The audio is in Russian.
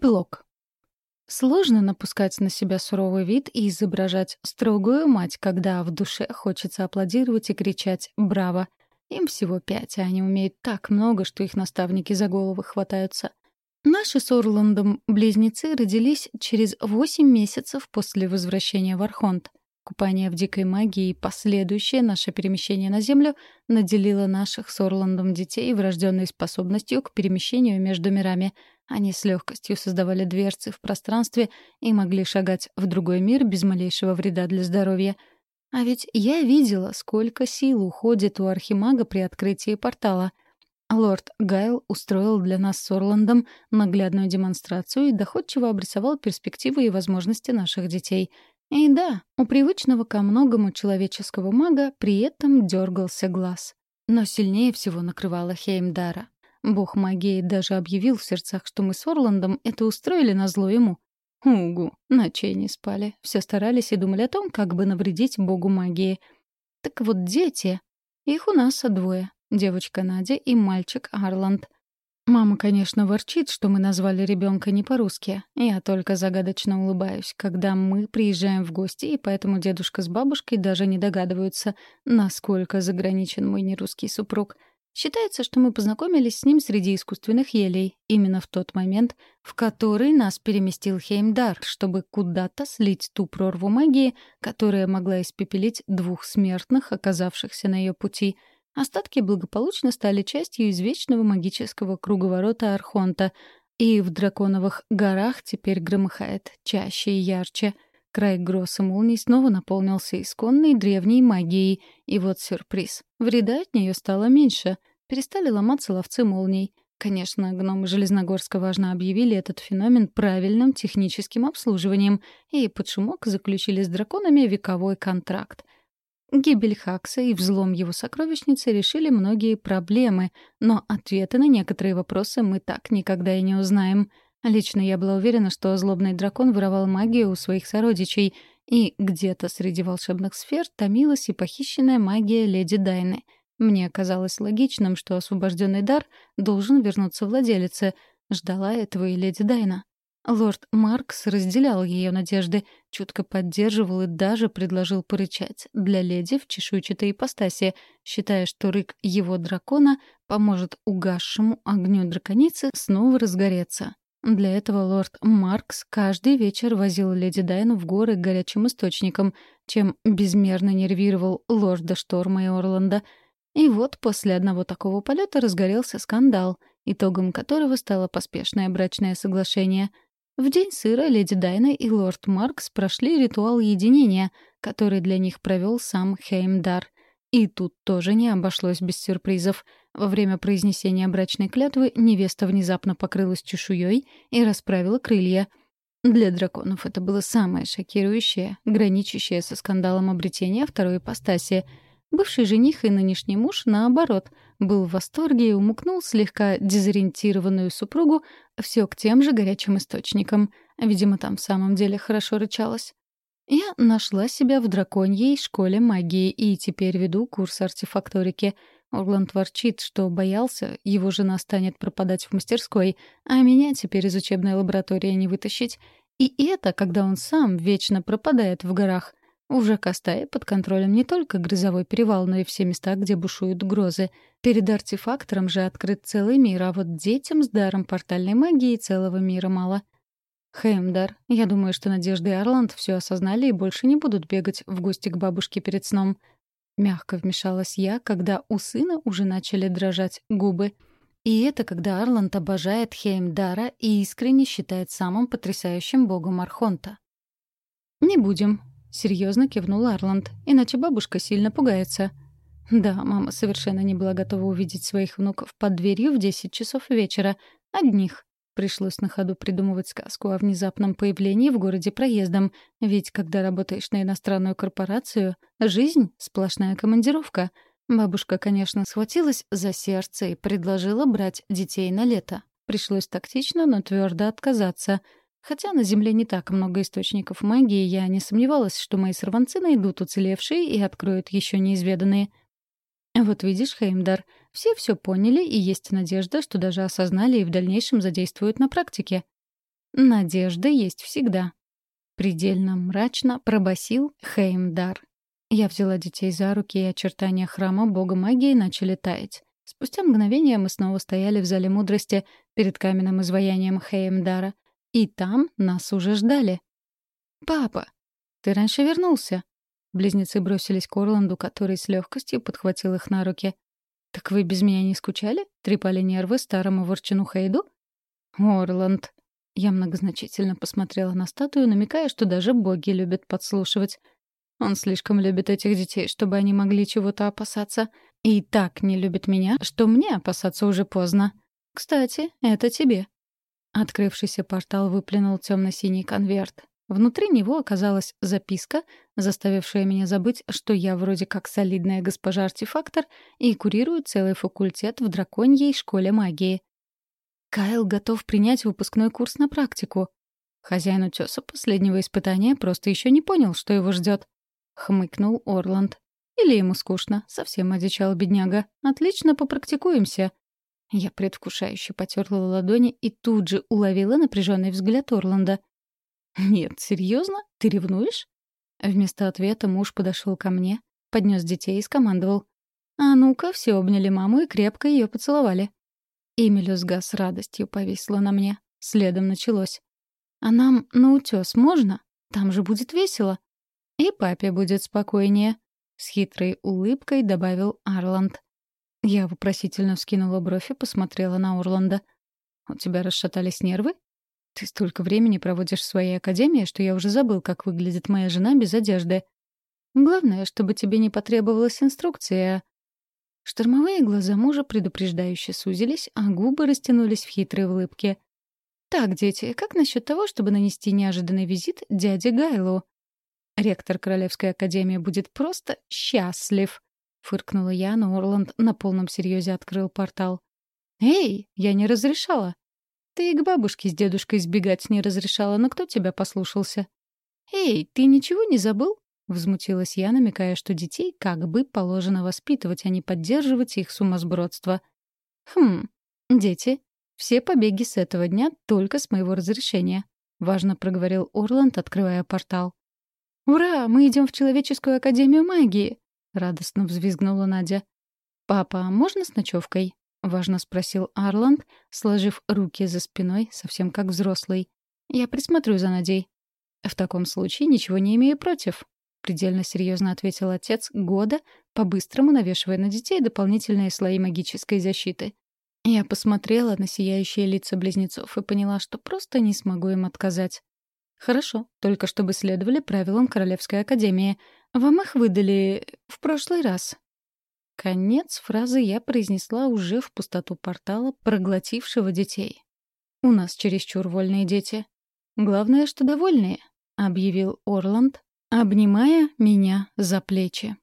Эпилог. Сложно напускать на себя суровый вид и изображать строгую мать, когда в душе хочется аплодировать и кричать «Браво!». Им всего пять, а они умеют так много, что их наставники за головы хватаются. Наши с Орландом близнецы родились через восемь месяцев после возвращения в Архонт. Купание в дикой магии и последующее наше перемещение на Землю наделило наших с Орландом детей врожденной способностью к перемещению между мирами — они с легкостью создавали дверцы в пространстве и могли шагать в другой мир без малейшего вреда для здоровья. А ведь я видела, сколько сил уходит у архимага при открытии портала. Лорд Гайл устроил для нас с Орландом наглядную демонстрацию и доходчиво обрисовал перспективы и возможности наших детей. И да, у привычного ко многому человеческого мага при этом дергался глаз. Но сильнее всего накрывала Хеймдара. Бог магии даже объявил в сердцах, что мы с Орландом это устроили на зло ему. Угу, ночей не спали. Все старались и думали о том, как бы навредить богу магии. Так вот дети. Их у нас двое. Девочка Надя и мальчик Арланд. Мама, конечно, ворчит, что мы назвали ребенка не по-русски. Я только загадочно улыбаюсь, когда мы приезжаем в гости, и поэтому дедушка с бабушкой даже не догадываются, насколько заграничен мой нерусский супруг — Считается, что мы познакомились с ним среди искусственных елей, именно в тот момент, в который нас переместил Хеймдар, чтобы куда-то слить ту прорву магии, которая могла испепелить двух смертных, оказавшихся на ее пути. Остатки благополучно стали частью извечного магического круговорота Архонта, и в драконовых горах теперь громыхает чаще и ярче — Край гроз и молний снова наполнился исконной древней магией. И вот сюрприз. Вреда от нее стало меньше. Перестали ломаться ловцы молний. Конечно, гномы Железногорска важно объявили этот феномен правильным техническим обслуживанием и под шумок заключили с драконами вековой контракт. Гибель Хакса и взлом его сокровищницы решили многие проблемы, но ответы на некоторые вопросы мы так никогда и не узнаем — Лично я была уверена, что злобный дракон воровал магию у своих сородичей, и где-то среди волшебных сфер томилась и похищенная магия леди Дайны. Мне казалось логичным, что освобожденный дар должен вернуться владелице. Ждала этого и леди Дайна. Лорд Маркс разделял ее надежды, чутко поддерживал и даже предложил порычать для леди в чешуйчатой ипостаси, считая, что рык его дракона поможет угасшему огню драконицы снова разгореться. Для этого лорд Маркс каждый вечер возил леди Дайну в горы к горячим источникам, чем безмерно нервировал лорда Шторма и Орланда. И вот после одного такого полета разгорелся скандал, итогом которого стало поспешное брачное соглашение. В день сыра леди Дайна и лорд Маркс прошли ритуал единения, который для них провел сам Хеймдар — и тут тоже не обошлось без сюрпризов. Во время произнесения брачной клятвы невеста внезапно покрылась чешуей и расправила крылья. Для драконов это было самое шокирующее, граничащее со скандалом обретения второй ипостаси. Бывший жених и нынешний муж, наоборот, был в восторге и умукнул слегка дезориентированную супругу все к тем же горячим источникам. Видимо, там в самом деле хорошо рычалось. Я нашла себя в драконьей школе магии и теперь веду курс артефакторики. Орланд ворчит, что боялся, его жена станет пропадать в мастерской, а меня теперь из учебной лаборатории не вытащить. И это, когда он сам вечно пропадает в горах. Уже Костае под контролем не только грозовой перевал, но и все места, где бушуют грозы. Перед артефактором же открыт целый мир, а вот детям с даром портальной магии целого мира мало — Хеймдар, я думаю, что Надежда и Арланд все осознали и больше не будут бегать в гости к бабушке перед сном. Мягко вмешалась я, когда у сына уже начали дрожать губы. И это когда Арланд обожает Хеймдара и искренне считает самым потрясающим богом Архонта. «Не будем», — серьезно кивнул Арланд, «иначе бабушка сильно пугается». Да, мама совершенно не была готова увидеть своих внуков под дверью в десять часов вечера. Одних. Пришлось на ходу придумывать сказку о внезапном появлении в городе проездом, ведь когда работаешь на иностранную корпорацию, жизнь — сплошная командировка. Бабушка, конечно, схватилась за сердце и предложила брать детей на лето. Пришлось тактично, но твердо отказаться. Хотя на Земле не так много источников магии, я не сомневалась, что мои сорванцы найдут уцелевшие и откроют еще неизведанные. Вот видишь, Хеймдар, все все поняли, и есть надежда, что даже осознали и в дальнейшем задействуют на практике. Надежда есть всегда. Предельно мрачно пробасил Хеймдар. Я взяла детей за руки, и очертания храма бога магии начали таять. Спустя мгновение мы снова стояли в зале мудрости перед каменным изваянием Хеймдара. И там нас уже ждали. «Папа, ты раньше вернулся?» Близнецы бросились к Орланду, который с легкостью подхватил их на руки. «Так вы без меня не скучали? Трепали нервы старому ворчуну Хейду?» «Орланд». Я многозначительно посмотрела на статую, намекая, что даже боги любят подслушивать. Он слишком любит этих детей, чтобы они могли чего-то опасаться. И так не любит меня, что мне опасаться уже поздно. Кстати, это тебе. Открывшийся портал выплюнул темно-синий конверт. Внутри него оказалась записка, заставившая меня забыть, что я вроде как солидная госпожа-артефактор и курирую целый факультет в драконьей школе магии. Кайл готов принять выпускной курс на практику. Хозяин утеса последнего испытания просто еще не понял, что его ждет. Хмыкнул Орланд. Или ему скучно, совсем одичал бедняга. Отлично, попрактикуемся. Я предвкушающе потерла ладони и тут же уловила напряженный взгляд Орланда — «Нет, серьезно? Ты ревнуешь?» Вместо ответа муж подошел ко мне, поднес детей и скомандовал. «А ну-ка, все обняли маму и крепко ее поцеловали». Мелюзга с радостью повисла на мне. Следом началось. «А нам на утес можно? Там же будет весело». «И папе будет спокойнее», — с хитрой улыбкой добавил Арланд. Я вопросительно вскинула бровь и посмотрела на Орланда. «У тебя расшатались нервы?» Ты столько времени проводишь в своей академии, что я уже забыл, как выглядит моя жена без одежды. Главное, чтобы тебе не потребовалась инструкция. Штормовые глаза мужа предупреждающе сузились, а губы растянулись в хитрой улыбке. «Так, дети, как насчет того, чтобы нанести неожиданный визит дяде Гайлу?» «Ректор Королевской академии будет просто счастлив», — фыркнула я, но Орланд на полном серьезе открыл портал. «Эй, я не разрешала!» Ты и к бабушке с дедушкой сбегать не разрешала, но кто тебя послушался? «Эй, ты ничего не забыл?» — взмутилась я, намекая, что детей как бы положено воспитывать, а не поддерживать их сумасбродство. «Хм, дети, все побеги с этого дня только с моего разрешения», — важно проговорил Орланд, открывая портал. «Ура! Мы идем в Человеческую Академию Магии!» — радостно взвизгнула Надя. «Папа, а можно с ночевкой?» — важно спросил Арланд, сложив руки за спиной, совсем как взрослый. «Я присмотрю за Надей». «В таком случае ничего не имею против», — предельно серьезно ответил отец года, по-быстрому навешивая на детей дополнительные слои магической защиты. Я посмотрела на сияющие лица близнецов и поняла, что просто не смогу им отказать. «Хорошо, только чтобы следовали правилам Королевской Академии. Вам их выдали в прошлый раз, Конец фразы я произнесла уже в пустоту портала, проглотившего детей. «У нас чересчур вольные дети. Главное, что довольные», — объявил Орланд, обнимая меня за плечи.